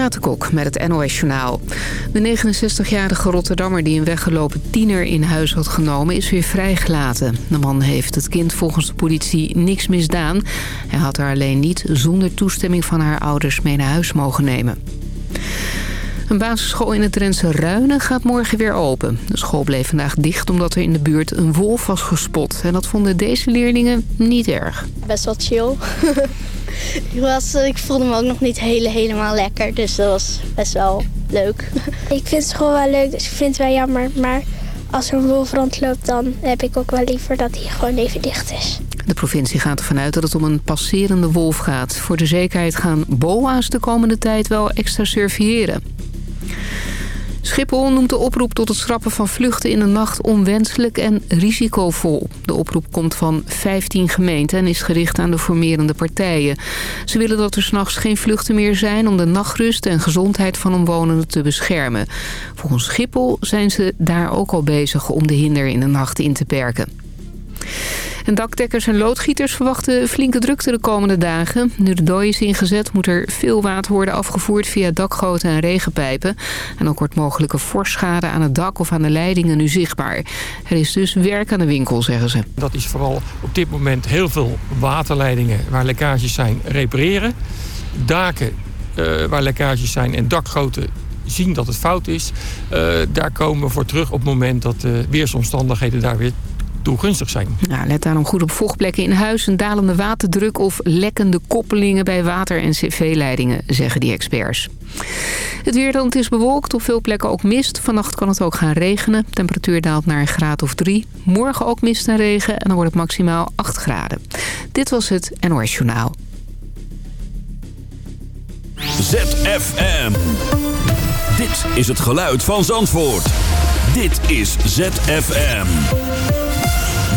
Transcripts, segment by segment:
Renate Kok met het NOS Journaal. De 69-jarige Rotterdammer die een weggelopen tiener in huis had genomen... is weer vrijgelaten. De man heeft het kind volgens de politie niks misdaan. Hij had haar alleen niet zonder toestemming van haar ouders mee naar huis mogen nemen. Een basisschool in het Drentse Ruinen gaat morgen weer open. De school bleef vandaag dicht omdat er in de buurt een wolf was gespot. En dat vonden deze leerlingen niet erg. Best wel chill. ik, was, ik voelde me ook nog niet hele, helemaal lekker. Dus dat was best wel leuk. ik vind school wel leuk, dus ik vind het wel jammer. Maar als er een wolf rondloopt, dan heb ik ook wel liever dat hij gewoon even dicht is. De provincie gaat ervan uit dat het om een passerende wolf gaat. Voor de zekerheid gaan boa's de komende tijd wel extra surveilleren. Schiphol noemt de oproep tot het schrappen van vluchten in de nacht onwenselijk en risicovol. De oproep komt van 15 gemeenten en is gericht aan de formerende partijen. Ze willen dat er s'nachts geen vluchten meer zijn om de nachtrust en gezondheid van omwonenden te beschermen. Volgens Schiphol zijn ze daar ook al bezig om de hinder in de nacht in te perken. Dakdekkers en loodgieters verwachten flinke drukte de komende dagen. Nu de dooi is ingezet moet er veel water worden afgevoerd via dakgoten en regenpijpen. En ook wordt mogelijke forschade aan het dak of aan de leidingen nu zichtbaar. Er is dus werk aan de winkel, zeggen ze. Dat is vooral op dit moment heel veel waterleidingen waar lekkages zijn repareren. Daken uh, waar lekkages zijn en dakgoten zien dat het fout is. Uh, daar komen we voor terug op het moment dat de weersomstandigheden daar weer toegunstig zijn. Nou, let daarom goed op vochtplekken in huis, een dalende waterdruk of lekkende koppelingen bij water- en cv-leidingen, zeggen die experts. Het weerland is bewolkt, op veel plekken ook mist. Vannacht kan het ook gaan regenen. temperatuur daalt naar een graad of drie. Morgen ook mist en regen en dan wordt het maximaal 8 graden. Dit was het NOS Journaal. ZFM. Dit is het geluid van Zandvoort. Dit is ZFM.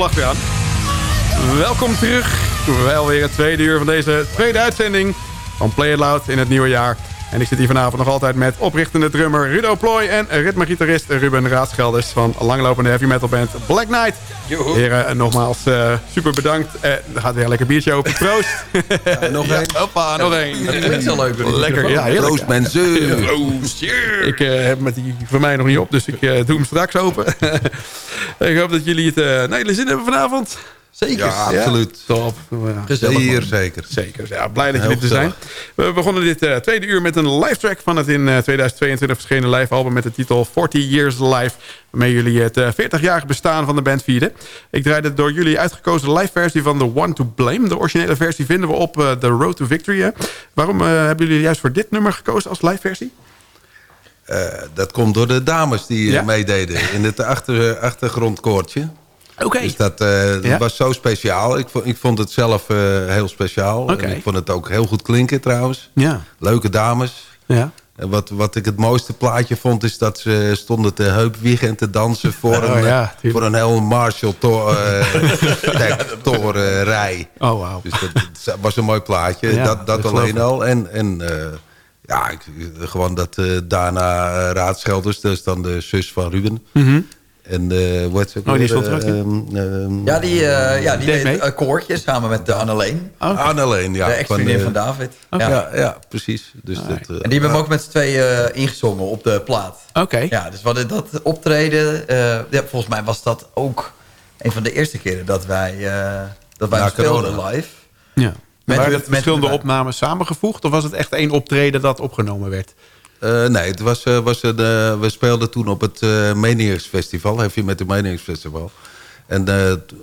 Achteraan. Welkom terug. Wel weer het tweede uur van deze tweede uitzending van Play It Loud in het nieuwe jaar. En ik zit hier vanavond nog altijd met oprichtende drummer Rudo Ploy... en ritmegitarist Ruben Raadschelders van langlopende heavy metal band Black Knight. Heren, nogmaals uh, super bedankt. Uh, er gaat weer een lekker biertje open. Proost. Ja, nog één. Ja, hoppa, nog één. Dat klinkt zo leuk. Lekker, ja, heerlijk. Proost mensen. Proost, Ik uh, heb met die voor mij nog niet op, dus ik doe hem straks open. ik hoop dat jullie het naar jullie zin hebben vanavond. Zeker. Ja, absoluut. Top. Gezellig, Hier, zeker. Zeker. Ja, blij dat jullie er zijn. We begonnen dit uh, tweede uur met een live track van het in uh, 2022 verschenen live album met de titel 40 Years Live. Waarmee jullie het uh, 40-jarige bestaan van de band vierden. Ik draaide de door jullie uitgekozen live versie van The One to Blame. De originele versie vinden we op The Road to Victory. Waarom hebben jullie juist voor dit nummer gekozen als live versie? Dat komt door de dames die ja? meededen in het achter, achtergrondkoortje. Oké. Okay. Dus dat, uh, dat ja? was zo speciaal. Ik vond, ik vond het zelf uh, heel speciaal. Okay. En ik vond het ook heel goed klinken trouwens. Ja. Leuke dames. Ja. En wat, wat ik het mooiste plaatje vond... is dat ze stonden te heupwiegen en te dansen... voor, oh, een, ja, voor een heel Marshall-torenrij. uh, oh, wow. Dus dat, was een mooi plaatje. Ja, dat dat dat alleen al. En... en uh, ja, ik, gewoon dat uh, Dana Raadschelders, dat is dan de zus van Ruben... Mm -hmm. En uh, is ook oh, die stond ook um, um, Ja, die, uh, ja, die deed een akkoordje samen met uh, Anneleen. Oh. Anneleen, ja. De ex-vriendin van, van, David. Okay. Ja. ja, precies. Dus dat, en die hebben hem ook met z'n tweeën ingezongen op de plaat. Oké. Okay. Ja, dus wat dat optreden... ja, volgens mij was dat ook een van de eerste keren dat wij, dat wij speelden live. Ja. Met, waren het verschillende met, opnames samengevoegd? Of was het echt één optreden dat opgenomen werd? Uh, nee, het was, uh, was uh, we speelden toen op het uh, Maniacs Festival. Heb je met het Maniacs Festival. En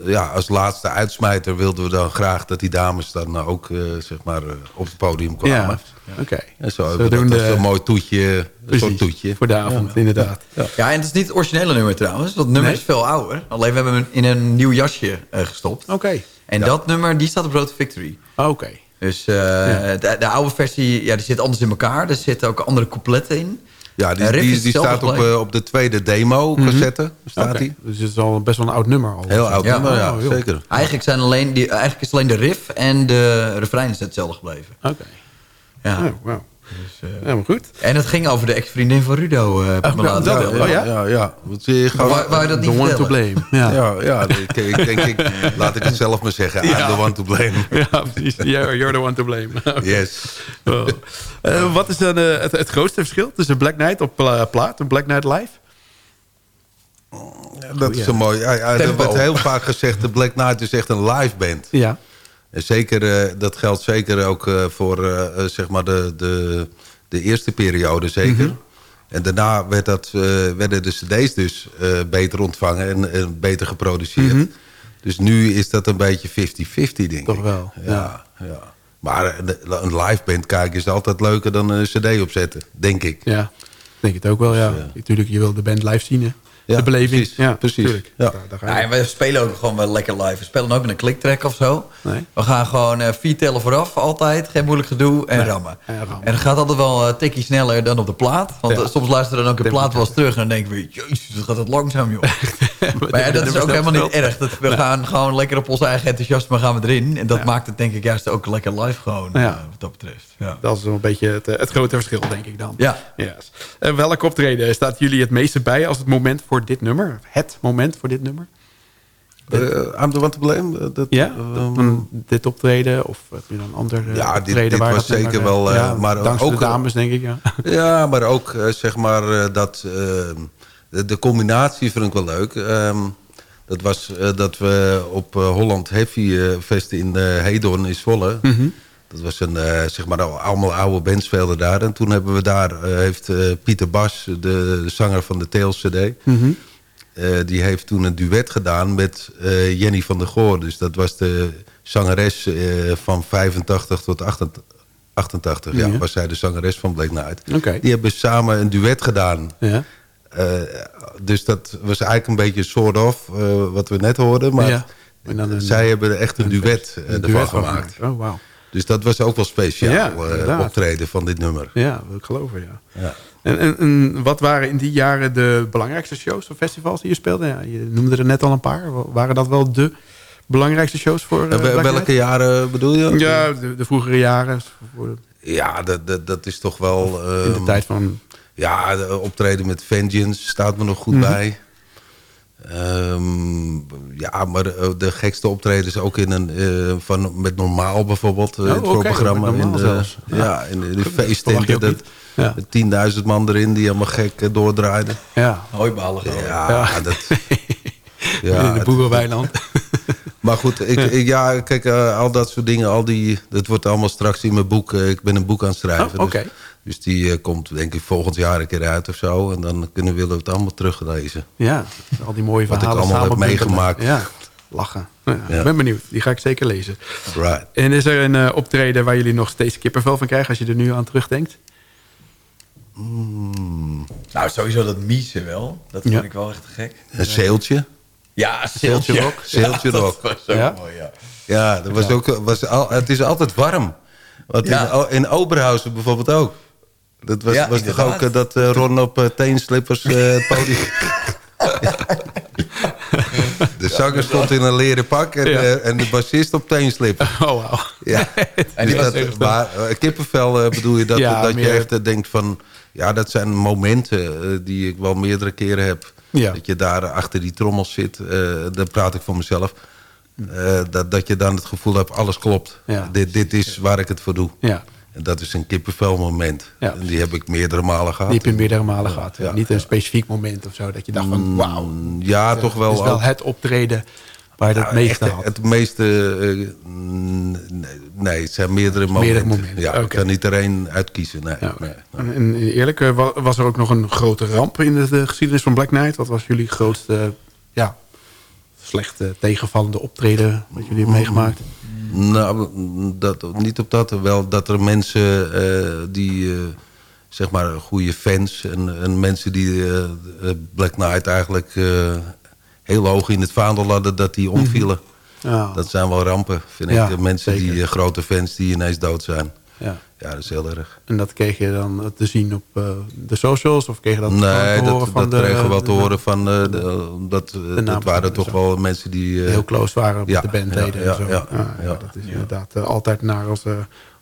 ja, als laatste uitsmijter wilden we dan graag dat die dames dan ook zeg maar, op het podium kwamen. Ja, oké. Okay. En zo, zo doen dat de... een mooi toetje. Een soort toetje. Voor de avond, ja. inderdaad. Ja. ja. en het is niet het originele nummer trouwens. Dat nummer nee? is veel ouder. Alleen we hebben hem in een nieuw jasje gestopt. Oké. Okay. En dat nummer, die staat op Road to Victory. Oké. Okay. Dus uh, ja. de, de, oude versie ja, die zit anders in elkaar. Er zitten ook andere coupletten in. Ja, die, die, die staat op, uh, op de tweede demo-cassette. Mm -hmm. staat okay. Dus het is al best wel een oud nummer. Al. Heel oud ja. nummer, ja, oh, zeker. Eigenlijk, zijn alleen die, eigenlijk is alleen de riff en de refrein is hetzelfde gebleven. Oké. Okay. Ja. Oh, wow. Dus, uh, Helemaal goed. En het ging over de ex-vriendin van Rudo. Uh, dat, oh, ja? Ja, ja. Want je gaat, wou, wou je dat niet The one to blame. Ja, ja, ja ik, ik denk, ik, laat ik het zelf maar zeggen. Ja. I'm the one to blame. Ja, precies. You're, you're the one to blame. Okay. Yes. Oh. Uh, wat is dan uh, het, het, grootste verschil tussen Black Knight op plaat en Black Knight live? Dat is zo mooi. Ja, ja, er wordt heel vaak gezegd, de Black Knight is echt een live band. Ja. En zeker, uh, dat geldt zeker ook uh, voor uh, zeg maar de, de, de eerste periode zeker. Mm -hmm. En daarna werd dat, werden de cd's dus beter ontvangen en, en beter geproduceerd. Mm -hmm. Dus nu is dat een beetje 50-50 denk Toch ik. wel, ja. ja. ja. Maar een live band kijken is altijd leuker dan een cd opzetten, denk ik. Ja, denk het ook wel, ja. Dus, Natuurlijk, je wil de band live zien, hè? Ja, de beleving. Precies, ja, precies. Ja. Ja, en we spelen ook gewoon wel lekker live. We spelen ook met een kliktrack of zo. Nee. We gaan gewoon uh, vier tellen vooraf, altijd. Geen moeilijk gedoe en nee. rammen. En het gaat altijd wel een uh, tikje sneller dan op de plaat. Want ja. uh, soms luisteren we dan ook de plaat wel eens terug. En dan denken we, jezus, dat gaat het langzaam, joh. maar ja, dat is ook helemaal niet erg. Dat we gaan gewoon lekker op ons eigen enthousiasme gaan we erin. En dat maakt het denk ik juist ook lekker live gewoon, wat dat betreft. Dat is een beetje het, het grote verschil, denk ik dan. Ja. Yes. En welk optreden staat jullie het meeste bij als het moment voor dit nummer? Het moment voor dit nummer? Uh, I'm the one to blame? Dat, ja, um, dit optreden of heb je dan een ander Ja, dit, dit was zeker nummer, wel... Uh, ja, maar ook de dames, denk ik. Ja, ja maar ook zeg maar dat... De, de, combinatie vind ik wel leuk. Um, dat was dat we op Holland Heavy Fest in Hedorn in Zwolle... Mm -hmm. Dat was een, uh, zeg maar, allemaal oude bands speelden daar. En toen hebben we daar, uh, heeft uh, Pieter Bas, de, de, zanger van de Tails CD... Mm -hmm. die heeft toen een duet gedaan met Jenny van der Goor. Dus dat was de zangeres van 85 tot 88. 88 ja. ja, was zij de zangeres van Black Knight. Okay. Die hebben samen een duet gedaan. Ja. dus dat was eigenlijk een beetje soort of wat we net hoorden. Maar ja. zij hebben echt een, een duet, ervan gemaakt. Oh, wow. Dus dat was ook wel speciaal ja, optreden van dit nummer. Ja, wil ik geloven, ja. ja. En, en, en, wat waren in die jaren de belangrijkste shows of festivals die je speelde? Ja, je noemde er net al een paar. Waren dat wel de belangrijkste shows voor uh, Welke jaren bedoel je? Ja, de, de vroegere jaren. Ja, dat, dat, dat is toch wel... in de ehm, tijd van... Ja, de optreden met Vengeance staat me nog goed mhm. bij. Um, ja, maar de, de, gekste optredens ook in een, uh, van, met Normaal bijvoorbeeld. Uh, oh, het okay, programma. In de, ja. ja, in de, de feesttenten. Dat, ja. 10.000 man erin die allemaal gek doordraaiden. Ja. Hooibalen Ja, ja. dat... ja, in de boerenweiland. maar goed, ik, ik, ja, kijk, al dat soort dingen, al die, dat wordt allemaal straks in mijn boek. ik ben een boek aan het schrijven. Oh, oké. Dus, dus die uh, komt denk ik volgend jaar een keer uit of zo. En dan kunnen we het allemaal teruglezen. Ja, al die mooie verhalen Wat ik allemaal heb meegemaakt. Ja, lachen. Nou ja, Ik ben benieuwd. Die ga ik zeker lezen. Right. En is er een uh, optreden waar jullie nog steeds kippenvel van krijgen... als je er nu aan terugdenkt? Mm. Nou, sowieso dat Miese wel. Dat vind ik wel echt gek. Een zeeltje? Ja, zeeltje rock. Zeeltje ja, rock. Dat was ja? mooi, ja. Ja, dat was ook, was al, het is altijd warm. Want in, in Oberhausen bijvoorbeeld ook. Dat was, was toch ook uh, dat uh, Ron op uh, teenslippers het podium... De zanger stond in een leren pak en, ja. en de bassist op teenslippers. Oh, wow. Ja. en die dat, maar kippenvel bedoel je dat, ja, dat je echt denkt van... Ja, dat zijn momenten die ik wel meerdere keren heb. Dat je daar achter die trommels zit. dan praat ik voor mezelf. dat, dat je dan het gevoel hebt, alles klopt. Dit, dit is waar ik het voor doe. Ja. En dat is een kippenvelmoment. Ja. En die heb ik meerdere malen gehad. Die heb je meerdere malen gehad. Ja. Niet een specifiek moment of zo. Dat je dacht van mm, wauw. Ja, toch wel. Het is wel het optreden waar je het meeste had. Het meeste... Uh, nee, het zijn meerdere momenten. Meerdere momenten. Ja, Ik kan niet er één uitkiezen. Nee, nee, En eerlijk, eh, was er ook nog een grote ramp in de, geschiedenis van Black Knight? Wat was jullie grootste ja, slechte tegenvallende optreden wat jullie hebben meegemaakt? Nou, dat, niet op dat. Wel dat er mensen uh, die, uh, zeg maar, goede fans... en, en mensen die uh, Black Knight eigenlijk heel hoog in het vaandel hadden... dat die omvielen. Ja. Dat zijn wel rampen, vind ja, ik. Mensen die grote fans die ineens dood zijn. Ja. ja, dat is heel erg. En dat kreeg je dan te zien op uh, de socials? Of kreeg je dat nee, te horen dat, van dat kregen we wel te horen van... Uh, de, dat, dat waren toch wel mensen die... Uh, heel close waren met ja, de bandleden ja, en zo. Ja, ah, ja, dat is inderdaad altijd naar als,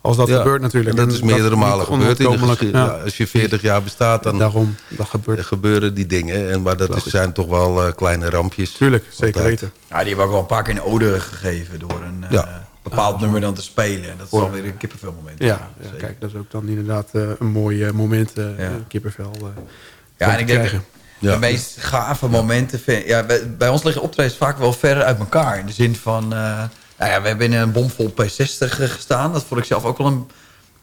als dat gebeurt natuurlijk. En dat is meerdere malen gebeurd in de Als je 40 jaar bestaat, dan Daarom, dat gebeurt. gebeuren die dingen. En, maar dat is, zijn toch wel kleine rampjes. Tuurlijk, zeker weten. Ja, die hebben ook wel een paar keer een ode gegeven door een... Ja bepaald nummer dan te spelen. En dat is alweer een kippenvelmoment. Ja, ja, kijk, dat is ook dan inderdaad uh, een mooi uh, moment, ja. kippenvel. ja, en ik denk ja. de meest gave momenten... Vind, ja, bij, bij, ons liggen optredens vaak wel ver uit elkaar. In de zin van... nou ja, we hebben in een bomvol P60 gestaan. Dat vond ik zelf ook wel een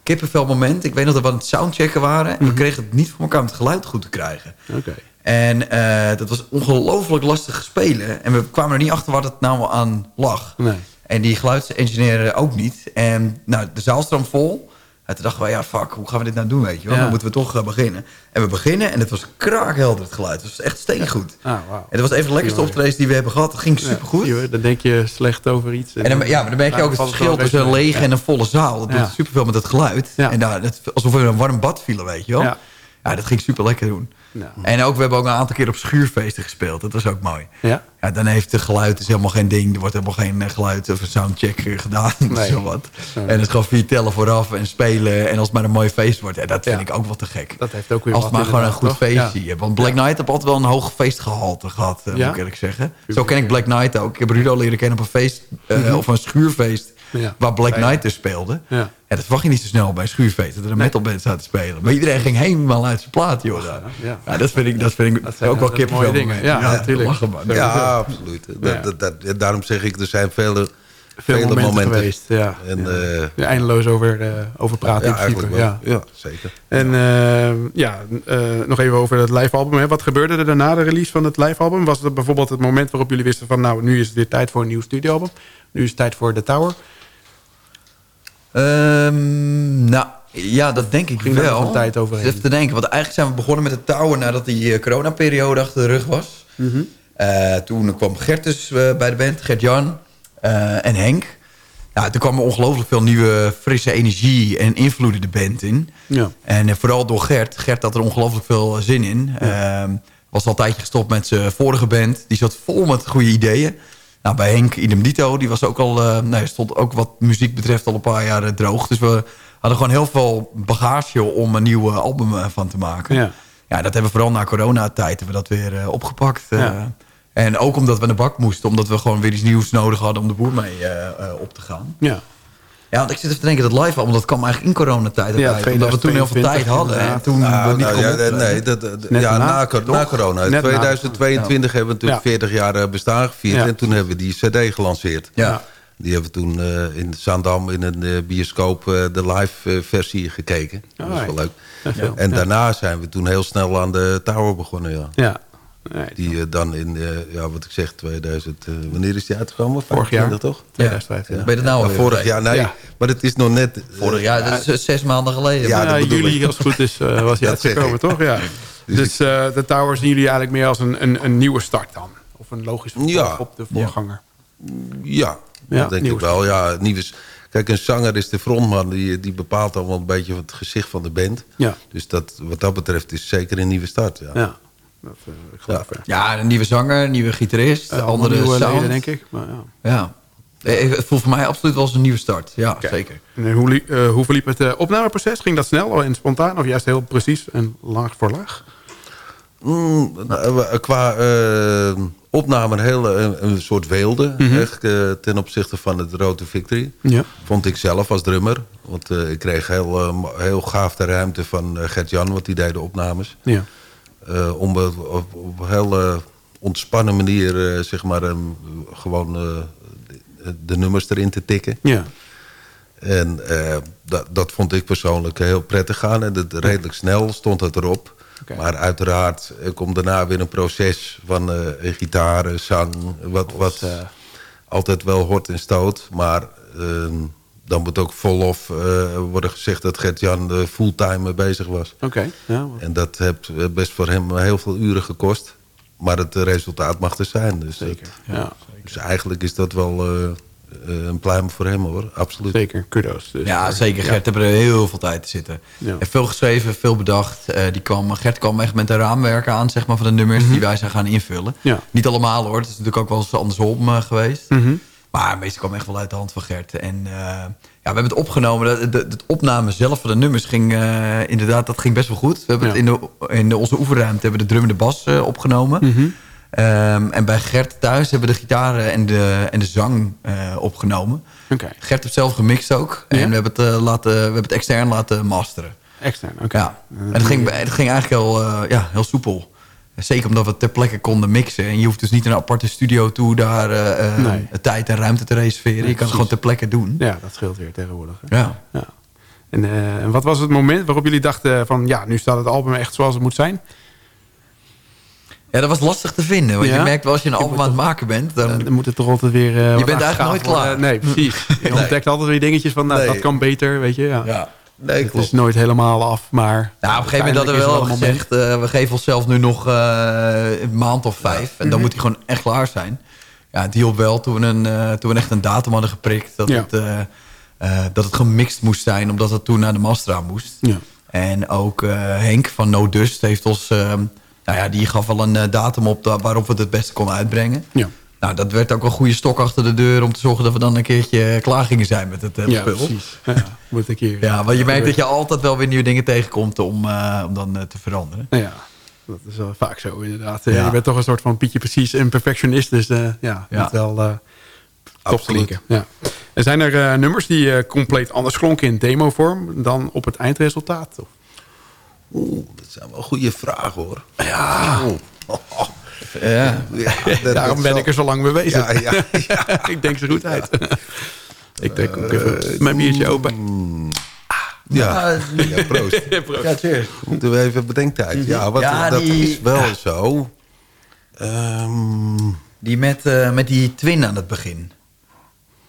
kippenvel moment. Ik weet nog dat we aan het soundchecken waren. En we mhm. kregen het niet voor elkaar om het geluid goed te krijgen. Oké. En dat was ongelooflijk lastig spelen. En we kwamen er niet achter wat het nou aan lag. Nee. En die geluidsengineer ook niet. En nou, de zaalstroom vol. En toen dachten we, ja, fuck, hoe gaan we dit nou doen, weet je wel? Dan moeten we toch uh, beginnen. En we beginnen en het was kraakhelder, het geluid. Het was echt steengoed. Ah, wow. En dat was even de lekkerste optredens die we hebben gehad. Het ging supergoed. Ja, dan denk je slecht over iets. En, en dan, ja, maar dan merk je ook het verschil tussen een lege en een volle zaal. Dat doet superveel met het geluid. En daar, alsof we in een warm bad vielen, weet je wel? Ja, dat ging super lekker doen. En ook, we hebben ook een aantal keer op schuurfeesten gespeeld. Dat was ook mooi. Ja? Ja, dan heeft het geluid is helemaal geen ding. Er wordt helemaal geen eh, geluid of een soundcheck gedaan. Nee. Zo wat. En het is gewoon vier tellen vooraf en spelen. En als het maar een mooi feest wordt, ja, dat vind ik ook wel te gek. Dat heeft ook weer Als het maar gewoon een goed feestje ja. Want Black Knight heb altijd wel een hoog feestgehalte gehad, uh, moet ik eerlijk zeggen. Zo ken ik Black Knight ook. Ik heb Rudo leren kennen op een feest, uh, of een schuurfeest ja. Waar Black Knight dus speelde. Ja. dat verwacht je niet zo snel bij schuurfeesten. Dat er een nee. metalband staat te spelen. Maar iedereen ging helemaal uit zijn plaat, joh. Ja, ja. dat vind ik, dat vind ik dat ook wel kippenvel. Ja, natuurlijk. Ja, absoluut. Dat, dat, daarom zeg ik, er zijn vele veel vele momenten, geweest. Ja. En, ja. Uh, eindeloos over, uh, over praten ja, in principe. Ja. ja, zeker. En uh, ja, nog even over het live-album. Hè. Wat gebeurde er daarna de release van het live-album? Was het bijvoorbeeld het moment waarop jullie wisten van... nou, nu is het weer tijd voor een nieuw studioalbum. Nu is het tijd voor The Tower. Um, nou, ja, dat denk ik Ging wel. Een tijd overheen. Even te denken, want eigenlijk zijn we begonnen met het touwen nadat die uh, coronaperiode achter de rug was. Mm -hmm. uh, toen kwam Gertus uh, bij de band, Gert-Jan en Henk. ja, er kwam ongelooflijk veel nieuwe frisse energie en invloeden de band in. Ja. En vooral door Gert. Gert had er ongelooflijk veel zin in. Ehm, was al een tijdje gestopt met zijn vorige band. Die zat vol met goede ideeën. Nou, bij Henk idem dito, die was ook al, uh, nee, stond ook wat muziek betreft al een paar jaar droog. Dus we hadden gewoon heel veel bagage om een nieuw album van te maken. Ja. ja, dat hebben we vooral na coronatijd hebben we dat weer opgepakt. Ja. En ook omdat we naar de bak moesten. Omdat we gewoon weer iets nieuws nodig hadden om de boer mee op te gaan. Ja. Ja, want ik zit even te denken, dat live album, dat kwam eigenlijk in coronatijd. Ja, omdat we toen heel veel tijd hadden. En toen nou, we niet nou, ja, nee, dat, ja, na, na, na corona. In 2022 ja. hebben we natuurlijk 40 jaar bestaan gevierd. En toen hebben we die cd gelanceerd. Ja. Die hebben we toen uh, in Zaandam in een uh, bioscoop uh, de live versie gekeken. Dat was wel leuk. Ja, en daarna zijn we toen heel snel aan de Tower begonnen. Ja. Nee, die uh, dan in, uh, ja, wat ik zeg, 2000... Uh, wanneer is die uitgekomen? Vorig jaar. toch? 2015. Ja. Ben je het nou ja, Vorig jaar, nee. Ja. Maar het is nog net... Vorig jaar, dat is zes maanden geleden. Ja, ja juli, als het goed is, was hij uitgekomen, toch? Ja. Dus, dus de Tower zien jullie eigenlijk meer als een, een, een nieuwe start dan? Of een logische vervolg op de voorganger? Ja, dat denk ik wel. Ja, nieuwe... Kijk, een zanger is de frontman. Die, die bepaalt allemaal een beetje het gezicht van de band. Ja. Dus dat, wat dat betreft is zeker een nieuwe start. Ja. Ja. Dat, ik geloof, ja. ja, een nieuwe zanger, een nieuwe gitarist, uh, andere nieuwe leden, denk ik. Maar, ja. ja. Het voelt voor mij absoluut wel als een nieuwe start. Ja, okay. zeker. En hoe, uh, hoe verliep het uh, opnameproces? Ging dat snel en spontaan of juist heel precies en laag voor laag? Mm, qua uh, opname een hele een, een soort weelde. Mm -hmm. echt, ten opzichte van het Rode Victory. Ja. Vond ik zelf als drummer. Want ik kreeg heel, heel gaaf de ruimte van Gert-Jan. Want die deed de opnames. Ja. Uh, om op, een hele ontspannen manier uh, zeg maar, um, gewoon uh, de, de, nummers erin te tikken. Ja. En dat, dat vond ik persoonlijk heel prettig gaan. En dat, redelijk snel stond het erop. Okay. Maar uiteraard komt daarna weer een proces van gitaar, zang... wat, wat altijd wel hoort en stoot. Maar ehm, dan moet ook volop uh, worden gezegd dat Gert-Jan uh, fulltime bezig was. Oké. Okay. Ja, en dat heeft best voor hem heel veel uren gekost. Maar het resultaat mag er zijn. Dus, zeker. Dat, ja. dus eigenlijk is dat wel uh, een pluim voor hem hoor. Absoluut. Zeker, kudos. Dus, ja, zeker. Gert ja. heeft er heel veel tijd te zitten. Ja. En veel geschreven, veel bedacht. die kwam, Gert kwam echt met een raamwerk aan zeg maar, van de nummers mm -hmm. die wij zijn gaan invullen. Ja. Niet allemaal hoor. Het is natuurlijk ook wel eens andersom geweest. Mm -hmm. Maar meestal kwam echt wel uit de hand van Gert. En uh, ja, we hebben het opgenomen. De, de, de opname zelf van de nummers ging uh, inderdaad, dat ging best wel goed. We hebben Ja. het in, de, in de, onze oefenruimte hebben de drum en de bas uh, opgenomen. Mhm. Um, en bij Gert thuis hebben we de gitaren en de, en de zang opgenomen. Oké. Gert heeft zelf gemixt ook. Ja? En we hebben, het, laten, we hebben het extern laten masteren. Extern, oké. Ja. En het ging, het ging eigenlijk heel, ja, heel soepel. Zeker omdat we ter plekke konden mixen. En je hoeft dus niet naar een aparte studio toe... daar uh, Nee. tijd en ruimte te reserveren. Nee, je kan het gewoon ter plekke doen. Ja, dat scheelt weer tegenwoordig. hè. Ja. Ja. En, eh, en wat was het moment waarop jullie dachten van... ja, nu staat het album echt zoals het moet zijn? ja, dat was lastig te vinden. Want Ja? je merkt wel als je een Je album aan het maken bent... dan, Dan moet het toch altijd weer... eh, wat bent eigenlijk nooit klaar. Nee, precies. Je ontdekt altijd weer dingetjes van... nou, dat kan beter, weet je. Ja. ja. Nee, het klopt. is nooit helemaal af, maar... Nou, op een gegeven moment hadden we wel gezegd... uh, we geven onszelf nu nog uh, een maand of vijf. En dan Mhm. moet hij gewoon echt klaar zijn. Ja, het hielp wel toen we, een, uh, toen we echt een datum hadden geprikt... dat, Ja. het, dat het gemixt moest zijn... omdat het toen naar de Mastra moest. Ja. En ook Henk van No Dust heeft ons... nou ja, die gaf wel een datum op waarop we het het beste konden uitbrengen. Ja. Nou, dat werd ook een goede stok achter de deur... om te zorgen dat we dan een keertje klaar gingen zijn met het uh, Ja, spul. precies. Ja, moet ik hier... Ja, want je merkt dat je altijd wel weer nieuwe dingen tegenkomt om, uh, om dan te veranderen. Ja, dat is wel vaak zo inderdaad. Ja. Je bent toch een soort van Pietje Precies en perfectionist. Dus uh, ja, Ja. moet wel uh, top klinken. Ja. En zijn er uh, nummers die compleet anders klonken in demovorm... dan op het eindresultaat? Oeh, dat zijn wel goede vragen hoor. Ja, oh. Ja. Ja, dat- daarom dat ben zal- ik er zo lang mee bezig. Ja, ja, ja. ik denk ze goed uit. ik denk ook even mijn biertje open. Ja, Ja, ja proost. Ja, cheers. Moeten we even bedenktijd. Ja, wat, Ja, dat die- is wel zo. Ehm, Die met, uh, met die twin aan het begin.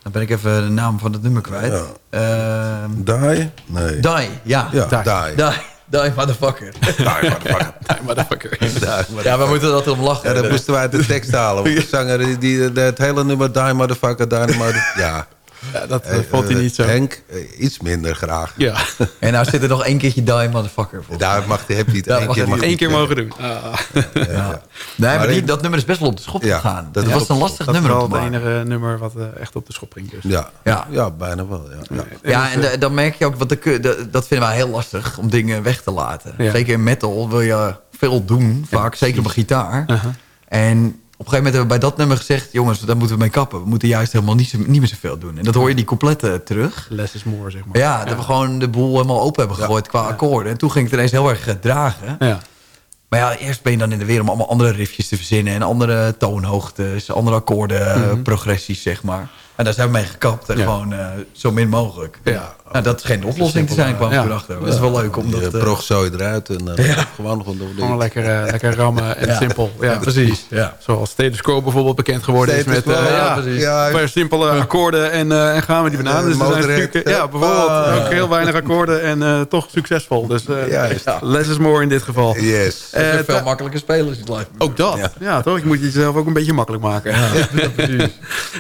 Dan ben ik even de naam van het nummer kwijt. Ja. Ehm, die? Nee. Die, ja. Ja, Die. die. Die, die motherfucker. Die, motherfucker. Motherfucker. Die, motherfucker. ja, we moeten dat om lachen. Ja, dat moesten we uit de tekst halen. Want de zanger, die, die, het hele nummer Die Motherfucker, Die Motherfucker. Ja, Ja, dat uh, vond hij niet zo. Henk, iets minder graag. Ja. en nou zit er nog één keertje die motherfucker voor. Daar mag, heb je het één keer, mag één keer mogen doen. Ah. Ja. Nee, maar, die, dat nummer is best wel op de schop gegaan. Dat, was een lastig nummer. Dat is wel het enige nummer wat echt op de schop ging. Dus. Ja. Ja. ja, bijna wel. Ja, ja. en dan merk je ook, wat de, dat vinden wij heel lastig om dingen weg te laten. Zeker in metal wil je veel doen, vaak, zeker op een gitaar. Uh -huh. En op een gegeven moment hebben we bij dat nummer gezegd... jongens, daar moeten we mee kappen. We moeten juist helemaal niet, niet meer zoveel doen. En dat hoor je die coupletten terug. Less is more, zeg maar. Ja, dat we gewoon de boel helemaal open hebben gegooid qua akkoorden. En toen ging het ineens heel erg dragen. Ja. Maar ja, eerst ben je dan in de weer om allemaal andere riffjes te verzinnen... en andere toonhoogtes, andere akkoorden, mm -hmm. progressies, zeg maar. En daar zijn we mee gekapt. En gewoon uh, zo min mogelijk. Ja. Nou, dat is geen oplossing te zijn, kwam ik erachter. Dat is wel leuk. Omdat, je prog zo eruit en uh, ja. gewoon gewoon Gewoon lekker, lekker rammen en simpel. Ja, precies. Ja. Zoals Status Quo bijvoorbeeld bekend geworden is met ja, ja, simpele akkoorden en, en gaan we die bananen. Dus zijn ja, bijvoorbeeld ah. ook heel weinig akkoorden en toch succesvol. Dus less is more in dit geval. Yes. Uh, veel makkelijker spelers. Ook dat. Ja, toch? Je moet jezelf ook een beetje makkelijk maken.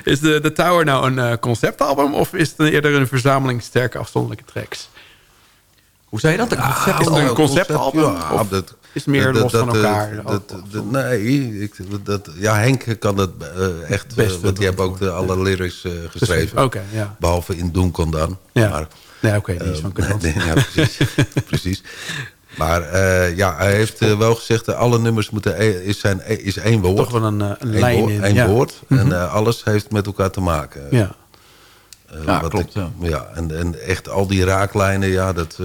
Is de, de Tower nou een conceptalbum of is het eerder een verzameling sterke afzonderlijke tracks? Hoe zei je dat? Een concept, is een conceptalbum? Ja, dat, is meer dat, los dat, van elkaar? Dat, nee, ik, dat, ja, Henk kan dat uh, echt, Best, uh, want die hebben ook de, alle lyrics uh, geschreven. Okay, ja. Behalve in Doen kon dan. Ja. Maar, nee, oké, okay, die is van kunnen. Nee, ja, precies. precies. Maar uh, ja, hij heeft uh, wel gezegd... alle nummers moeten is, zijn, is één woord. Toch wel een, een lijn woord, in. Één ja. woord. Mm -hmm. En uh, alles heeft met elkaar te maken. Ja. Ja, klopt. Ik, ja. ja en, en echt al die raaklijnen... Ja, dat,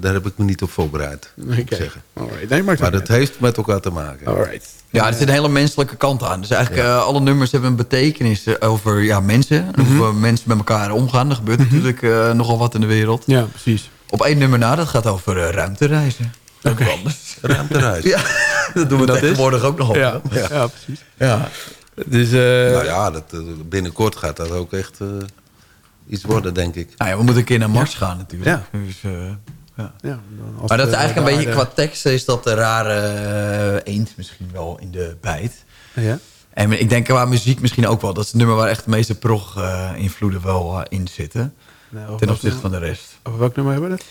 daar heb ik me niet op voorbereid. Okay. Zeggen. Alright. Nee, maar maar dat heeft met elkaar te maken. Alright. Ja, er zit een hele menselijke kant aan. Dus eigenlijk ja. alle nummers hebben een betekenis over ja, mensen. Mm -hmm. Hoe mensen met elkaar omgaan. Er gebeurt mm -hmm. natuurlijk nogal wat in de wereld. Ja, precies. Op één nummer na, dat gaat over ruimtereizen. Oké. Okay. Ruimtereis. Ja, dat doen we dat tegenwoordig is. ook nog op. Ja, ja. ja precies. Ja. Dus, uh, nou ja, dat, binnenkort gaat dat ook echt uh, iets worden, denk ik. Nou ja, we moeten een keer naar Mars ja. gaan natuurlijk. Ja. Dus, uh, ja. ja maar dat is eigenlijk een beetje qua teksten is dat de rare eend misschien wel in de bijt. Ja. En ik denk qua muziek misschien ook wel. Dat is het nummer waar echt de meeste prog-invloeden wel in zitten. Nou, ten opzichte van de rest. Over welk nummer hebben we het?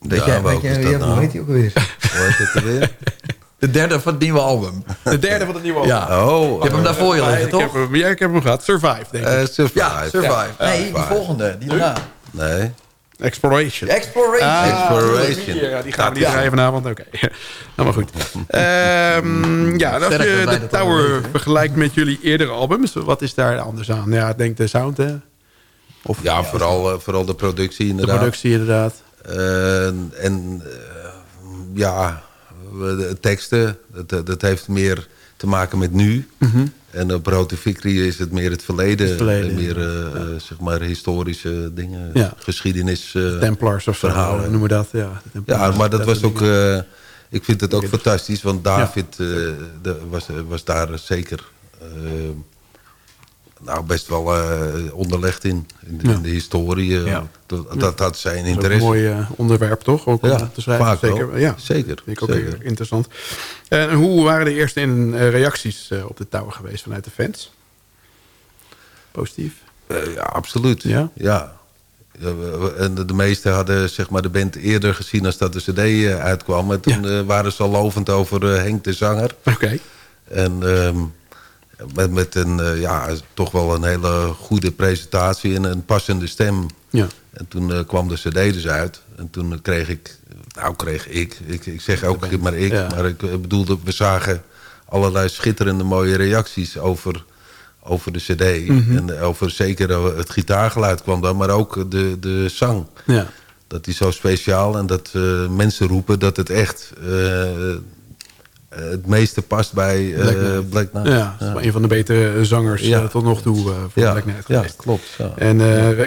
Weet ja, jij, weet jij, jij nou? hij ook weer? Hoe heet het weer? De derde van het nieuwe album. De derde van het nieuwe album. Ja. Oh, je hebt hem daar voor je liggen, toch? Ik heb hem, ja, ik heb hem gehad. Survive, denk ik. Uh, survive. Ja, Survive. Ja. Nee, die volgende. Die daarna. Nee. Exploration. Exploration. Ah, Exploration. Ja, die gaan we niet rijden vanavond. Oké. Okay. Nou, maar goed. um, ja, als je de Tower vergelijkt met jullie eerdere albums, wat is daar anders aan? Ja, ik denk de sound, hè? Of, ja, vooral, uh, vooral de productie inderdaad. De productie inderdaad. Uh, en uh, ja, de teksten, dat, dat heeft meer te maken met nu. Mm -hmm. En op Rote Fikri is het meer het verleden. Het verleden meer ja. zeg maar historische dingen, ja. geschiedenis. Templars of verhalen. Zo, noemen we dat. Ja, ja maar dat, dat was ook... ik vind het ook fantastisch, want David de, was, was daar zeker nou, best wel uh, onderlegd in. In de, ja. in de historie. Ja. dat, dat had zijn interesse. een mooi uh, onderwerp toch? Ook ja, te schrijven. Vaak zeker. Wel. Ja, zeker. Vind ik ook zeker. interessant. En hoe waren de eerste in, reacties op de tower geweest vanuit de fans? Positief? ja, absoluut. Ja? ja. en de, de meesten hadden zeg maar, de band eerder gezien als dat de cd uitkwam. En toen waren ze al lovend over Henk de zanger. Oké. Okay. En... Um, met, met een, uh, ja, toch wel een hele goede presentatie en een passende stem. Ja. En toen uh, kwam de cd dus uit. En toen kreeg ik, nou kreeg ik, ik, ik zeg ook maar ik, ja. maar ik bedoelde, we zagen allerlei schitterende mooie reacties over, over de cd. Mm -hmm. En over zeker het gitaargeluid kwam dan, maar ook de, de zang. Ja. Dat is zo speciaal en dat uh, mensen roepen dat het echt het meeste past bij uh, Black Knight. Black Knight. Ja, ja. een van de betere zangers ja. uh, tot nog toe uh, voor ja. Black Knight Ja, geweest. klopt. Ja. En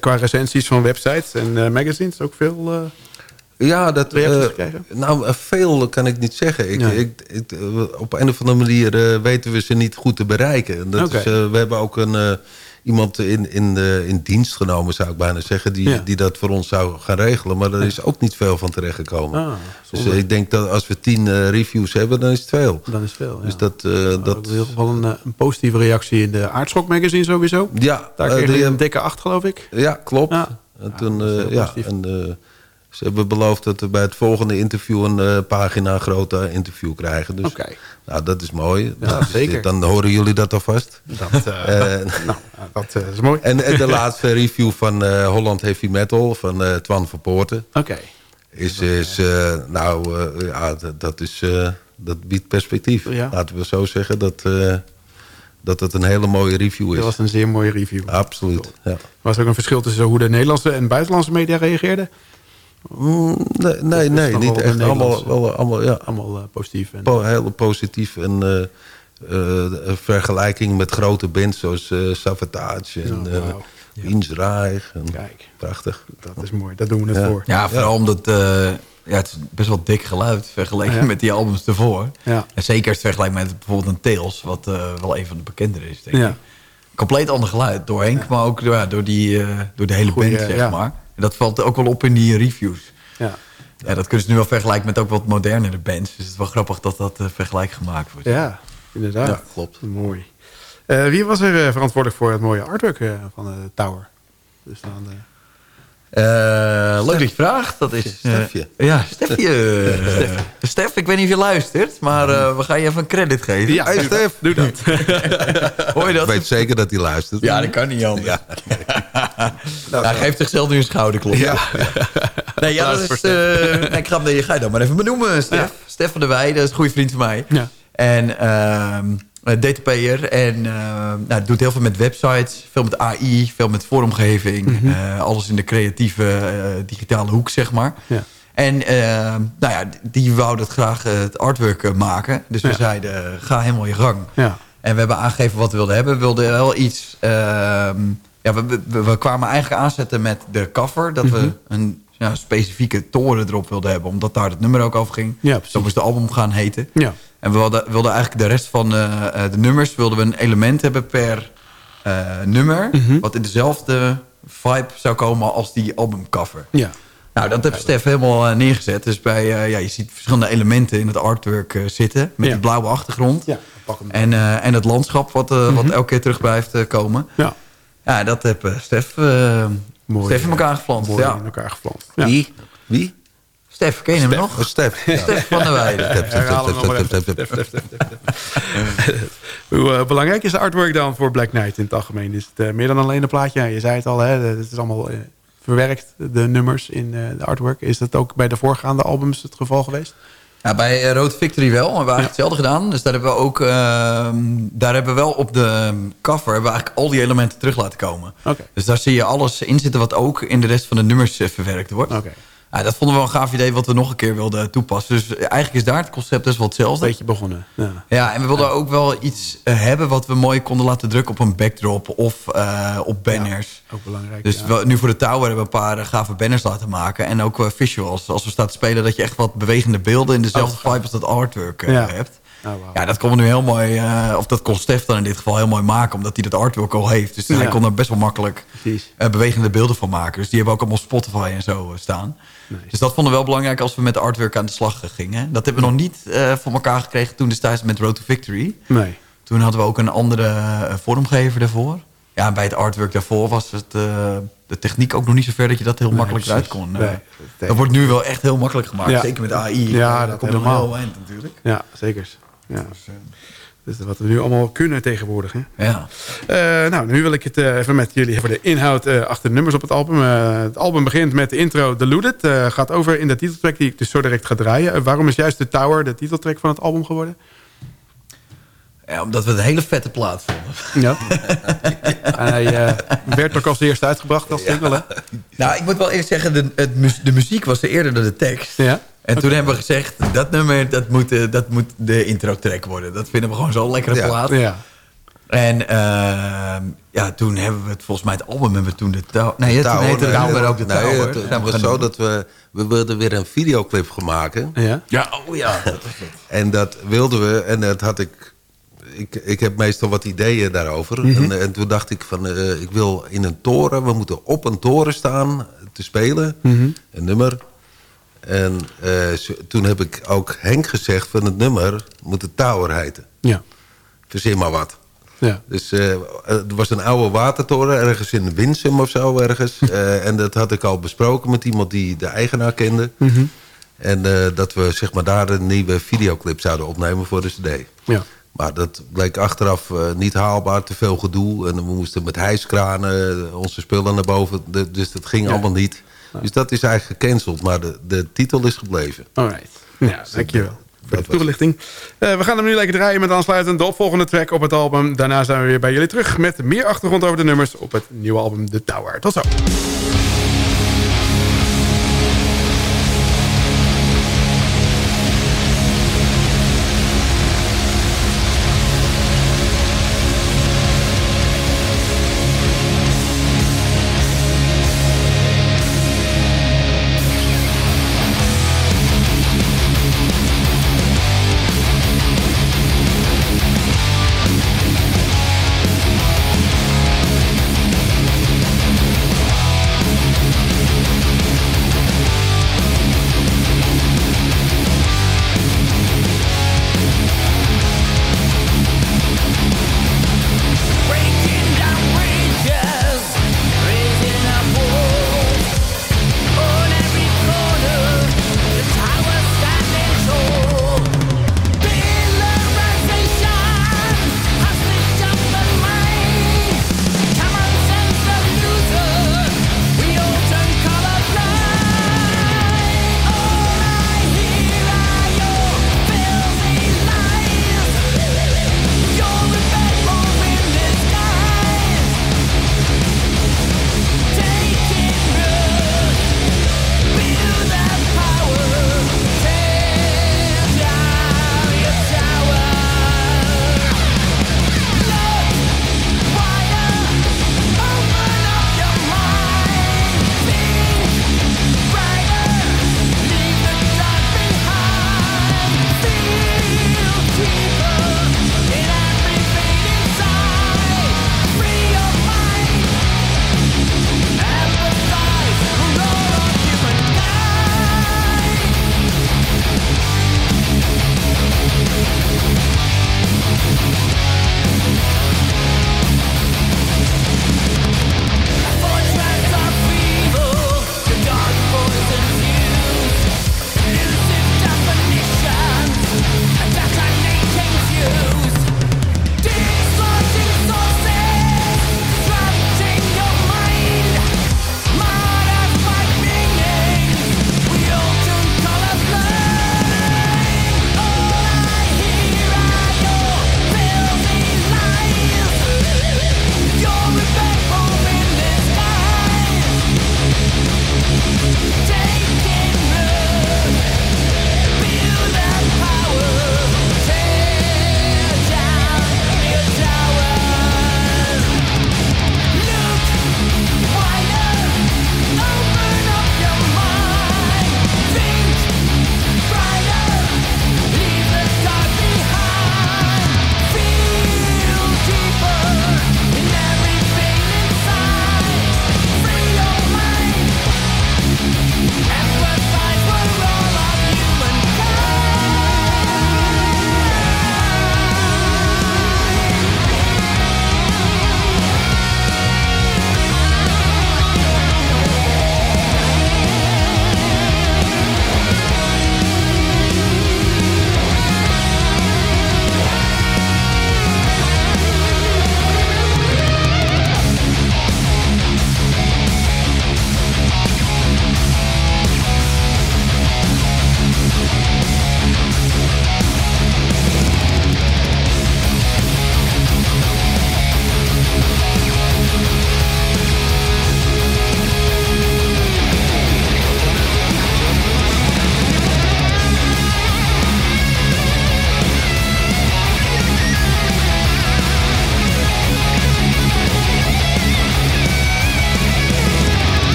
qua recensies van websites en magazines ook veel ja, dat, reacties gekregen? Nou, veel kan ik niet zeggen. Ik, ik, ik, op een of andere manier weten we ze niet goed te bereiken. Dat okay. is, we hebben ook een iemand in, in, de, in dienst genomen, zou ik bijna zeggen... Die, die dat voor ons zou gaan regelen. Maar er is ook niet veel van terechtgekomen. Ah, dus ik denk dat als we tien reviews hebben, dan is het veel. Dan is het veel, Dus dat... dat, dat is in ieder geval een, een, positieve reactie in de Aardschok magazine sowieso. Ja. Daar kreeg je een dikke acht, geloof ik. Ja, klopt. Ja. En toen, ja, en, ze hebben beloofd dat we bij het volgende interview een uh, pagina grote interview krijgen. Dus okay. nou, dat is mooi. Ja, nou, zeker. Dan horen jullie dat alvast. Dat, uh, uh, nou, dat is mooi. En, en, de laatste review van Holland Heavy Metal van Twan van Poorten. Oké. Okay. Is, is nou, ja, dat, dat, is, dat biedt perspectief. Ja. Laten we zo zeggen dat dat het een hele mooie review is. Dat was een zeer mooie review. Absoluut, ja. Er was ook een verschil tussen hoe de Nederlandse en buitenlandse media reageerden? Mm, nee, nee, nee niet echt. Allemaal, wel, allemaal, ja. allemaal uh, positief. En... Po heel positief. En uh, uh, vergelijking met grote bands zoals Savatage en oh, wow. Kijk, prachtig. Dat is mooi, daar doen we het ja. voor. Ja, vooral omdat ja, het is best wel dik geluid vergeleken ja. met die albums ervoor. Ja. En zeker het vergelijking met bijvoorbeeld een Tails, wat wel een van de bekendere is, denk ja. ik. Compleet ander geluid door Henk, maar ook ja, door, die, door de hele Goeie, band, zeg maar. En dat valt ook wel op in die reviews. Ja. ja, dat kunnen ze nu wel vergelijken met ook wat modernere bands. Dus het is wel grappig dat dat uh, vergelijk gemaakt wordt. Ja, inderdaad. Ja, klopt. Mooi. Uh, wie was er uh, verantwoordelijk voor het mooie artwork van de Tower? Dus dan, leuk dat je vraagt. Dat is Stefje. ja, Stefje. Stef, ik weet niet of je luistert, maar we gaan je even een credit geven. Ja, hey, Stef. Doe dat. Hoor je dat? Ik weet zeker dat hij luistert. Ja, dat kan niet anders. Ja. nou, hij geeft zichzelf nu een schouderklop. Ja. Nee, ja, dat is, uh, nee, ik ga, nee, ga je dan maar even benoemen, Stef. Ja. Stef van der Wij, dat is een goede vriend van mij. Ja. En uh, DTP'er. En uh, nou, doet heel veel met websites. Veel met AI, veel met vormgeving. Mm -hmm. alles in de creatieve digitale hoek, zeg maar. Ja. En nou ja, die wou dat graag het artwork maken. Dus we zeiden, ga helemaal je gang. Ja. En we hebben aangegeven wat we wilden hebben. We wilden wel iets... ehm, ja, we, we, we, kwamen eigenlijk aanzetten met de cover. Dat mm -hmm. we een ja, specifieke toren erop wilden hebben. Omdat daar het nummer ook over ging. Ja, Zo moest de album gaan heten. Ja. En we wilden, wilden eigenlijk de rest van uh, de nummers... wilden we een element hebben per uh, nummer... Mm -hmm. wat in dezelfde vibe zou komen als die albumcover. Ja. Nou, dat heeft Stef helemaal uh, neergezet. Dus bij, ja, je ziet verschillende elementen in het artwork zitten. Met ja. die blauwe achtergrond. Ja, pak hem. En, en het landschap wat, mm -hmm. wat elke keer terug blijft komen. Ja. Ja, dat heb Stef, mooi, Stef in elkaar geplant. Mooi ja. in elkaar geplant. Ja. Wie? Wie? Stef, ken je hem nog? Oh, Stef. Ja. Stef van der Weijden. Hoe uh, belangrijk is de artwork dan voor Black Knight in het algemeen? Is het uh, meer dan alleen een plaatje? Ja, je zei het al, hè, het is allemaal uh, verwerkt, de nummers in de artwork. Is dat ook bij de voorgaande albums het geval geweest? Ja, bij Road Victory wel. We hebben ja. hetzelfde gedaan. Dus daar hebben we ook... Uh, daar hebben we wel op de cover... hebben we eigenlijk al die elementen terug laten komen. Okay. Dus daar zie je alles in zitten... wat ook in de rest van de nummers uh, verwerkt wordt. Okay. Ja, dat vonden we wel een gaaf idee... wat we nog een keer wilden toepassen. Dus eigenlijk is daar het concept dus wel hetzelfde. Beetje begonnen. Ja, ja en we wilden ja. ook wel iets uh, hebben... wat we mooi konden laten drukken op een backdrop... of op banners. Ja, ook belangrijk, Dus we, nu voor de tower hebben we een paar gave banners laten maken. En ook visuals. Als we staan te spelen... dat je echt wat bewegende beelden... in dezelfde oh, vibe als dat artwork hebt. Oh, wow. Ja, dat konden we nu heel mooi... Uh, of dat kon Stef dan in dit geval heel mooi maken... omdat hij dat artwork al heeft. Dus ja. hij kon er best wel makkelijk uh, bewegende beelden van maken. Dus die hebben ook allemaal Spotify en zo uh, staan. Dus dat vonden we wel belangrijk als we met de artwork aan de slag gingen. Dat hebben we nog niet uh, voor elkaar gekregen toen destijds met Road to Victory. Nee. Toen hadden we ook een andere uh, vormgever daarvoor. Ja, bij het artwork daarvoor was het, uh, de techniek ook nog niet zo ver... dat je dat heel nee, makkelijk precies. eruit kon. Nee, dat wordt nu wel echt heel makkelijk gemaakt. Ja. Zeker met AI. Ja, dat komt helemaal. heel eind natuurlijk. Ja, zeker. Ja. Dus wat we nu allemaal kunnen tegenwoordig. Hè? Ja. Uh, nou, nu wil ik het uh, even met jullie voor de inhoud uh, achter de nummers op het album. het album begint met de intro Deluded. gaat over in de titeltrack die ik dus zo direct ga draaien. waarom is juist de Tower de titeltrack van het album geworden? Ja, omdat we het een hele vette plaat vonden. Ja. en hij werd ook als eerste uitgebracht als single, hè? Nou, ik moet wel eerst zeggen, de, het, de muziek was er eerder dan de tekst. Ja. En toen hebben we gezegd, dat nummer, dat moet, uh, dat moet de intro-track worden. Dat vinden we gewoon zo'n lekkere ja. plaat. Ja. En uh, ja, toen hebben we het, volgens mij het album hebben we toen de touw... Nee, toen heette het ook de nee, Tower. Het, het was zo dat we, we wilden weer een videoclip gaan maken. Ja? Ja, oh ja. en dat wilden we, en dat had ik... ik, ik heb meestal wat ideeën daarover. Mhm. en, en toen dacht ik van, eh, ik wil in een toren, we moeten op een toren staan te spelen. Mhm. Een nummer. En eh, toen heb ik ook Henk gezegd van het nummer moet de Tower heten. Ja. Verzin maar wat. Ja. Dus eh, er was een oude watertoren ergens in Winsum of zo ergens. En dat had ik al besproken met iemand die de eigenaar kende. Mhm. En dat we zeg maar, daar een nieuwe videoclip zouden opnemen voor de cd. Ja. Maar dat bleek achteraf eh, niet haalbaar, te veel gedoe. En we moesten met hijskranen eh, onze spullen naar boven. De- dus dat ging Ja. allemaal niet. Dus dat is eigenlijk gecanceld. Maar de, de titel is gebleven. Alright. Ja, dankjewel. Voor de toelichting. Eh, we gaan hem nu lekker draaien met aansluitend de opvolgende track op het album. Daarna zijn we weer bij jullie terug met meer achtergrond over de nummers op het nieuwe album The Tower. Tot zo.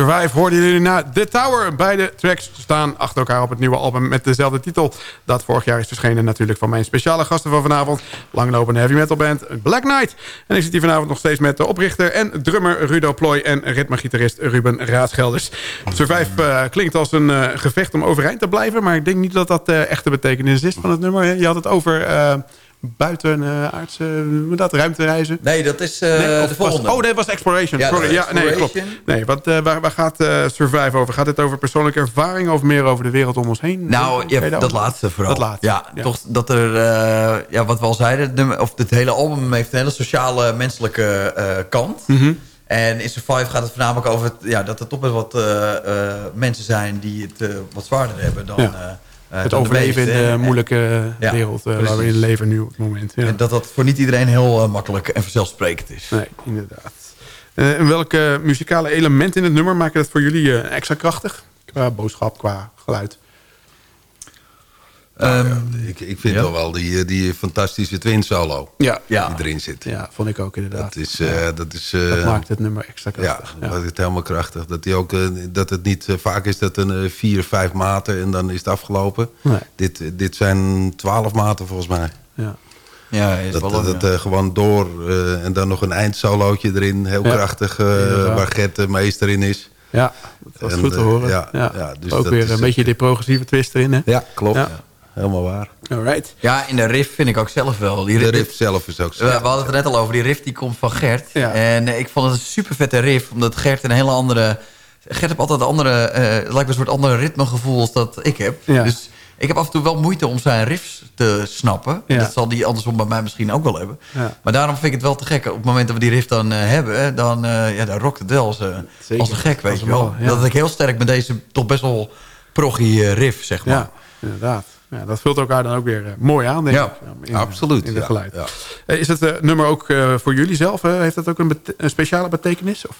Survive hoorden jullie naar The Tower. Beide tracks staan achter elkaar op het nieuwe album met dezelfde titel. Dat vorig jaar is verschenen natuurlijk van mijn speciale gasten van vanavond. Langlopende heavy metal band Black Knight. En ik zit hier vanavond nog steeds met de oprichter en drummer Rudo Ploy... en ritmegitarist Ruben Raadschelders. Survive uh, klinkt als een uh, gevecht om overeind te blijven... maar ik denk niet dat dat uh, echt de betekenis is van het nummer. Je had het over buitenaardse, uh, dat, ruimtereizen? Nee, dat is uh, nee, de volgende. oh, dat was Exploration. Ja, ja nee, klopt. Nee, wat, uh, waar, waar, gaat uh, Survive over? Gaat het over persoonlijke ervaring of meer over de wereld om ons heen? Nou, ja, dat laatste vooral. Dat laatste. Ja, ja. toch dat er, ja, wat we al zeiden, of het hele album heeft een hele sociale, menselijke kant. Mm -hmm. En in Survive gaat het voornamelijk over ja, dat er toch wel wat mensen zijn die het wat zwaarder hebben dan... Ja. Uh, het overleven in de moeilijke ja, wereld waar we in leven nu op het moment. Ja. En dat dat voor niet iedereen heel makkelijk en vanzelfsprekend is. Nee, inderdaad. en welke muzikale elementen in het nummer maken het voor jullie extra krachtig? Qua boodschap, qua geluid? Nou, um, ja, ik, ik vind ja. wel die, die fantastische twin solo ja. die erin zit. Ja, vond ik ook inderdaad. Dat, is, uh, dat, is, uh, dat maakt het nummer extra krachtig. Ja, dat het helemaal krachtig. Dat, die ook, uh, dat het niet, vaak is dat een vier, vijf maten en dan is het afgelopen. Nee. Dit, dit zijn twaalf maten volgens mij. Ja. Ja, is dat wel dat, dat gewoon door en dan nog een eindsolootje erin. Heel krachtig, waar Gert de meester in is. Ja, dat was en, goed te horen. Ja, ja. dus ook weer een beetje de progressieve twist erin. Hè? Ja, klopt helemaal waar. Alright. Ja, in de riff vind ik ook zelf wel. Die de riff zelf is ook zo. We, we hadden het net al over. Die riff die komt van Gert. Ja. En ik vond het een super vette riff. Omdat Gert een hele andere... Gert heeft altijd een andere... Uh, lijkt me een soort andere ritmegevoel als dat ik heb. Ja. Dus ik heb af en toe wel moeite om zijn riffs te snappen. Ja. Dat zal die andersom bij mij misschien ook wel hebben. Ja. Maar daarom vind ik het wel te gek. Op het moment dat we die riff dan uh, hebben... dan, uh, ja, dan rokt het wel als, uh, als een gek, weet je wel. Ja. Dat ik heel sterk met deze toch best wel proggy riff, zeg maar. Ja, inderdaad. Ja, dat vult elkaar dan ook weer uh, mooi aan, denk ja, ik. In, absoluut. In het geluid. Ja, ja. Is het uh, nummer ook uh, voor jullie zelf? heeft dat ook een, een speciale betekenis? Of?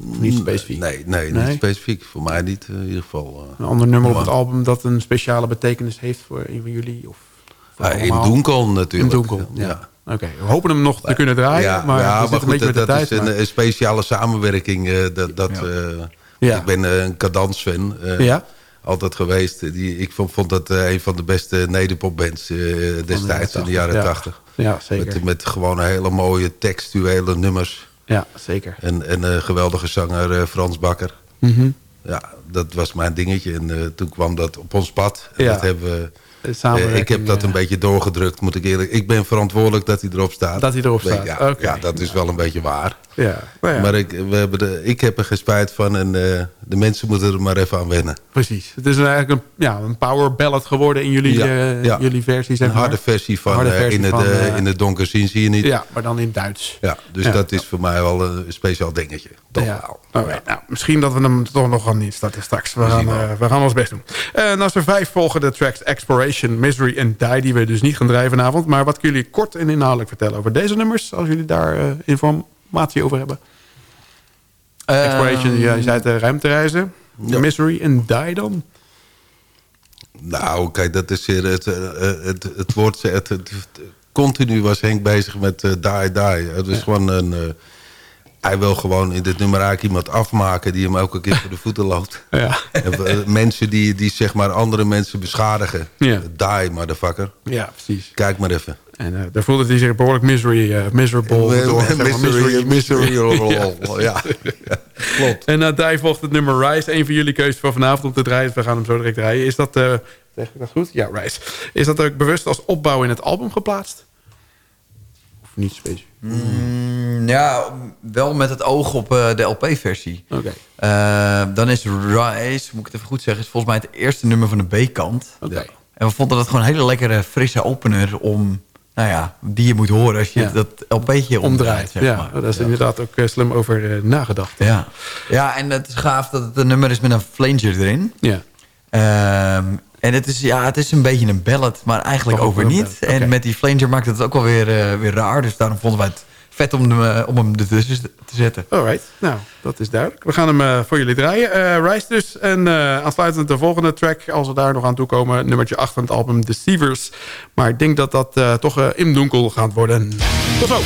Niet specifiek? Nee, nee, nee, niet specifiek. Voor mij niet in ieder geval. een ander nummer op het album dat een speciale betekenis heeft voor een van jullie? Of ja, in Doenkel natuurlijk. In Doenkel, ja. ja. Oké, okay. we hopen hem nog te kunnen draaien. Ja, maar, ja, maar goed, dat, dat tijd, is een, een, speciale samenwerking. dat, dat, ja. Ik ben een cadans-fan. ja? Altijd geweest. Die, ik vond, vond dat uh, een van de beste nederpopbands uh, destijds, in de jaren tachtig. Ja. ja, zeker. Met, met gewoon hele mooie textuele nummers. Ja, zeker. En, en een geweldige zanger uh, Frans Bakker. Mm -hmm. Ja, dat was mijn dingetje. En toen kwam dat op ons pad. En ja. dat hebben we... ik heb dat een beetje doorgedrukt, moet ik eerlijk... Ik ben verantwoordelijk dat hij erop staat. Dat hij erop staat, ja, okay. ja, dat is wel een beetje waar. Ja, maar, maar ik, we hebben de, ik heb er geen spijt van en uh, de mensen moeten er maar even aan wennen. Precies. Het is eigenlijk een, ja, een power ballad geworden in jullie, ja, uh, ja. jullie versie. Zeg een harde versie van, harde versie in, het, van uh, in het donker zien zie je niet. Ja, maar dan in Duits. Ja, dus dat is voor mij wel een speciaal dingetje. Toch ja. Alright, nou, misschien dat we hem toch nog gaan instarten straks. We gaan, we gaan ons best doen. naast er vijf volgen de tracks Exploration, Misery en Die... die we dus niet gaan draaien vanavond. Maar wat kunnen jullie kort en inhoudelijk vertellen over deze nummers... als jullie daar informatie over hebben? Uh, Exploration, ja, je zei het ruimtereizen. Ja. Misery en Die dan? Nou, kijk, dat is weer het, het, het woord... Het, het, continu was Henk bezig met die, die. Het is gewoon een... Hij wil gewoon in dit nummer eigenlijk iemand afmaken... die hem elke keer voor de voeten loopt. Ja. En, mensen die, die zeg maar andere mensen beschadigen. Ja. Die, motherfucker. Ja, precies. Kijk maar even. En uh, daar voelde hij zich behoorlijk misery, uh, miserable door. misery, misery, ja. ja. Klopt. En uh, die volgt het nummer Rise. Een van jullie keuzes voor vanavond om te draaien. We gaan hem zo direct draaien. Is dat, zeg ik dat goed? Ja, Rise. Is dat ook bewust als opbouw in het album geplaatst? Niet specifiek? Mm, ja, wel met het oog op de LP-versie. Oké. Okay. dan is Rise, moet ik het even goed zeggen... is volgens mij het eerste nummer van de B-kant. Oké. Okay. En we vonden dat gewoon een hele lekkere, frisse opener om nou ja, die je moet horen als je ja. dat beetje omdraait. Zeg ja, maar. daar is ja. inderdaad ook uh, slim over uh, nagedacht. Ja. ja, en het is gaaf dat het een nummer is met een flanger erin. Ja. Um, en het is, ja, het is een beetje een ballad, maar eigenlijk ook weer niet. Okay. En met die flanger maakt het ook wel weer, uh, weer raar. Dus daarom vonden wij het vet om hem, om hem ertussen te zetten. Alright, nou, dat is duidelijk. We gaan hem uh, voor jullie draaien. Uh, Rise dus. En uh, aansluitend de volgende track, als we daar nog aan toe komen... nummertje 8 van het album Deceivers. Maar ik denk dat dat toch in donkel gaat worden. Tot zo!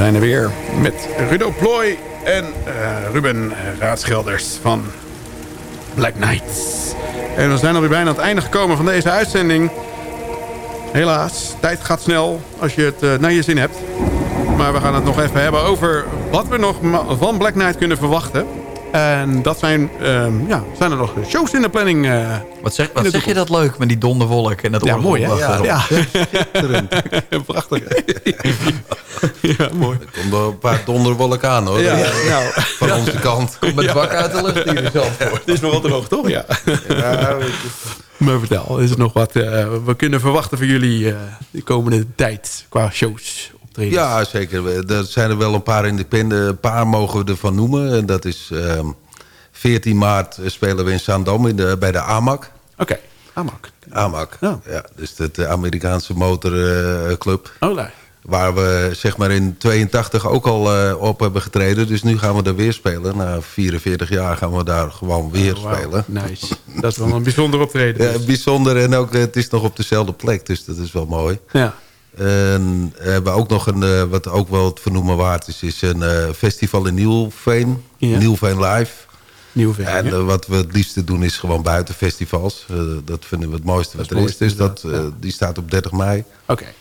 Zijn er weer met Rudo Ploy en uh, Ruben Raadschilders van Black Knights. En we zijn alweer bijna aan het einde gekomen van deze uitzending. Helaas, tijd gaat snel als je het uh, naar je zin hebt. Maar we gaan het nog even hebben over wat we nog van Black Knight kunnen verwachten. En dat zijn, um, ja, zijn er nog shows in de planning. Uh, wat zeg, wat zeg je dat leuk met die donderwolk en dat Ja, mooi hè? Ja, ja. Prachtig. ja, mooi. Er komt wel een paar donderwolken aan hoor. Ja, nou, Van ja. onze kant. Komt met bak uit de lucht hier zelf voor. Het is nog wat te hoog toch? Ja. ja maar vertel, is er nog wat uh, we kunnen verwachten van jullie uh, de komende tijd qua shows? Ja, zeker. Er zijn er wel een paar independent. Een paar mogen we ervan noemen. En dat is um, 14 maart spelen we in Zaandam in de, bij de AMAC. Oké, okay. AMAC. AMAC, ja. ja. Dus de Amerikaanse motorclub. Uh, oh. Waar we zeg maar in 82 ook al uh, op hebben getreden. Dus nu gaan we daar weer spelen. Na 44 jaar gaan we daar gewoon weer oh, wow. spelen. Nice. Dat is wel een bijzonder optreden. Dus. Ja, bijzonder. En ook, het is nog op dezelfde plek. Dus dat is wel mooi. Ja. En we hebben ook nog een, uh, wat ook wel het vernoemen waard is, is een uh, festival in Nieuwveen. Ja. Nieuwveen Live. Nieuwveen, en wat we het liefste doen is gewoon buiten festivals. dat vinden we het mooiste wat er is. Dus dat, die staat op 30 mei. Oké. Okay.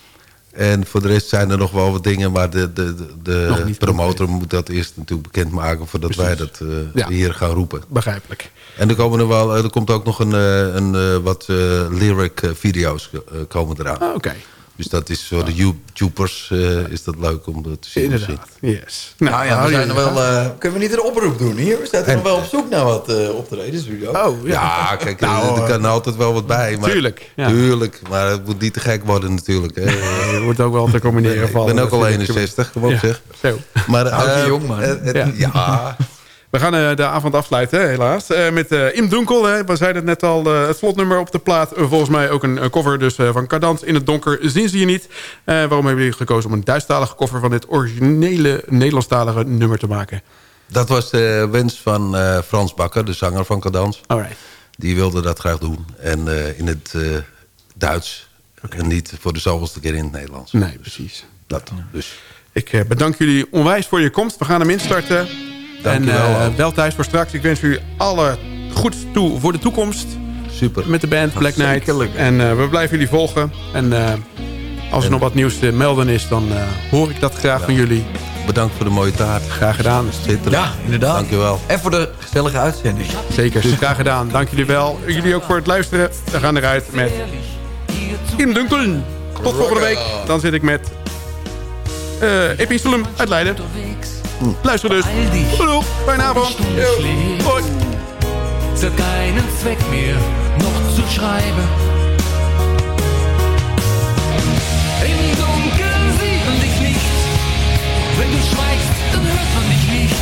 En voor de rest zijn er nog wel wat dingen, maar de, de, de, de promotor moet dat eerst natuurlijk bekendmaken voordat Precies. wij dat ja. hier gaan roepen. Begrijpelijk. En er, komen er, wel, er komt ook nog een, een, wat lyric video's komen eraan. Ah, Oké. Dus dat is voor de YouTubers uh, is dat leuk om dat te zien. Inderdaad, yes. Nou, nou ja, we zijn er wel, uh, kunnen we niet een oproep doen hier? We zijn er nog wel op zoek naar wat uh, optredens. Oh, ja. ja kijk, nou, er kan altijd wel wat bij. Maar, tuurlijk. Ja. Tuurlijk, maar het moet niet te gek worden natuurlijk. Hè. Je wordt ook wel te combineren van. Ik ben ook al 61, kom op ja. zeg. Zo. Maar, uh, jong man. ja. We gaan uh, de avond afsluiten, helaas. Uh, met uh, Im Dunkel, hè. we zeiden het net al, het slotnummer op de plaat. volgens mij ook een cover dus, van Cardant. In het donker zien ze je niet. waarom hebben jullie gekozen om een Duitsstalige cover... van dit originele Nederlandstalige nummer te maken? Dat was de wens van Frans Bakker, de zanger van. Alright. Die wilde dat graag doen. En in het Duits. Okay. En niet voor de zoveelste keer in het Nederlands. Nee, precies. Dat, dus. Ik bedank jullie onwijs voor je komst. We gaan hem instarten... Dank en uh, wel thuis voor straks. Ik wens u alle goed toe voor de toekomst. Super. Met de band Black Knight. En uh, we blijven jullie volgen. En uh, als er en... nog wat nieuws te melden is, dan hoor ik dat graag ja. van jullie. Bedankt voor de mooie taart. Graag gedaan. Ja, inderdaad. Dankjewel. En voor de gezellige uitzending. Zeker, graag gedaan. Dank jullie wel. Jullie ook voor het luisteren. We gaan eruit met Im Dunkel. Tot volgende week. Dan zit ik met uh, Epistolum uit Leiden. Luister dus. Hallo, fijne avond. Hoi. Es hat keinen Zweck mehr, noch zu schreiben. Im Dunkeln sieht man dich nicht. Wenn du schweigst, dann hört man dich nicht.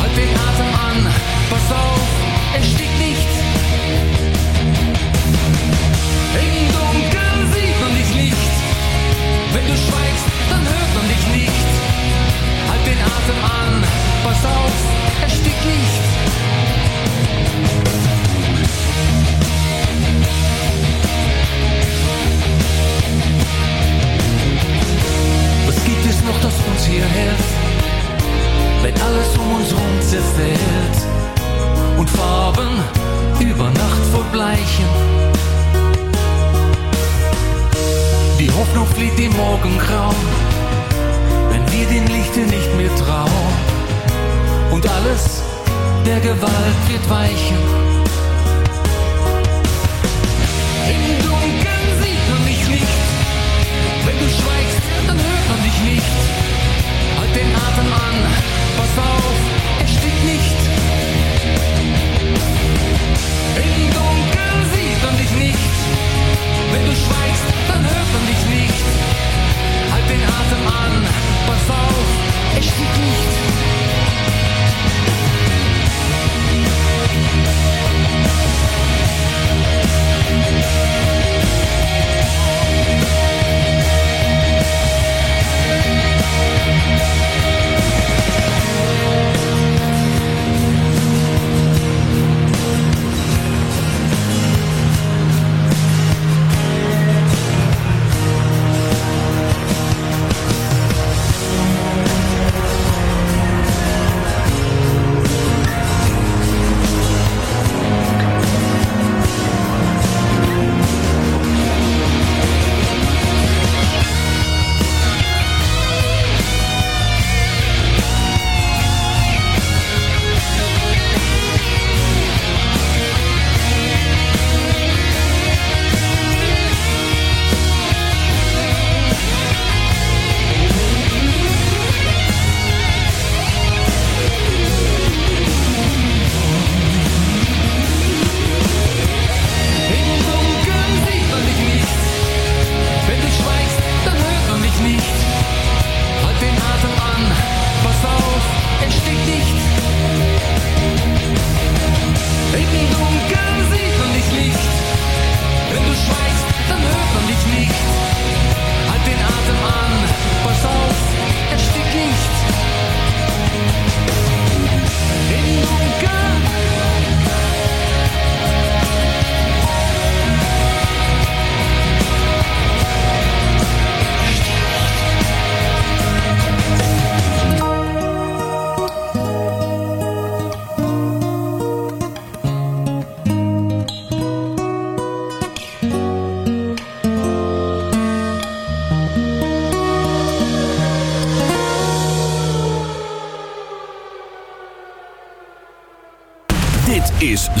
Halt den Atem an, pass auf, er stickt nicht. Hier hält, wenn alles um uns rum zerfällt und Farben über Nacht verbleichen? Die Hoffnung flieht im Morgengrauen wenn wir den Lichte nicht mehr trauen und alles der Gewalt wird weichen. Im Dunkeln sieht man dich nicht, wenn du schweigst, dann hört man dich nicht. Halt den Atem an, pass auf, erstick nicht. Im Dunkeln sieht man dich nicht, wenn du schweigst, dann hört man dich nicht. Halt den Atem an, pass auf, ich stieg nicht.